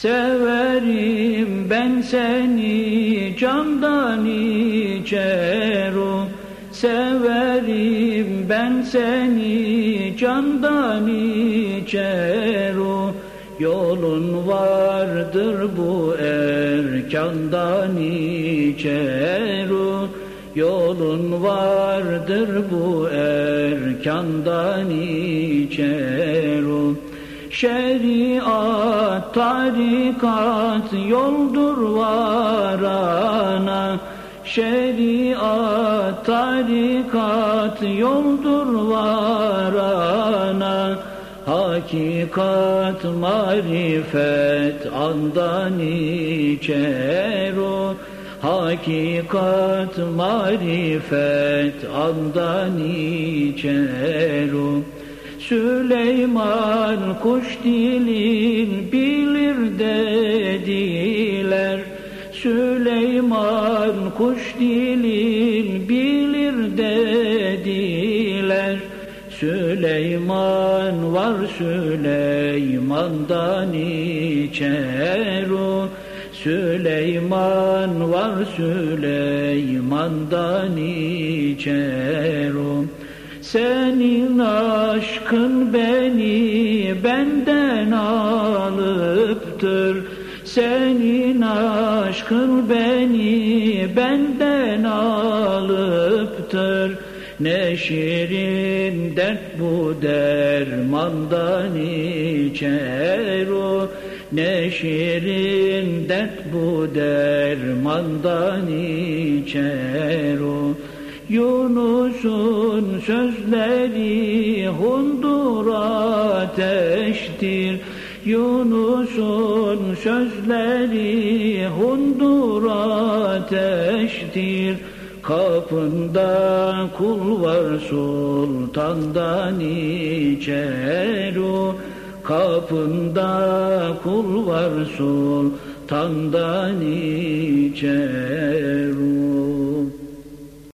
Severim ben seni candan içero Severim ben seni candan içero Yolun vardır bu erkandan içero Yolun vardır bu erkandan içero Şeriat, tarikat yoldur varana. Şeriat, tarikat yoldur varana. Hakikat, marifet andan içer o. Hakikat, marifet andan içer o Süleyman kuş dilin bilir dediler. Süleyman kuş dilin bilir dediler. Süleyman var Süleyman'dan içer o. Süleyman var Süleyman'dan içer o senin aşkın beni benden alıptır. Senin aşkın beni benden alıptır. Ne şirin dert bu dermandan içer o. Ne şirin dert bu dermandan içer o Yunus'un sözleri hundur ateştir. Yunus'un sözleri hundur ateştir. Kapında kul var sultandan içer o Kapında kul var sultandan içer o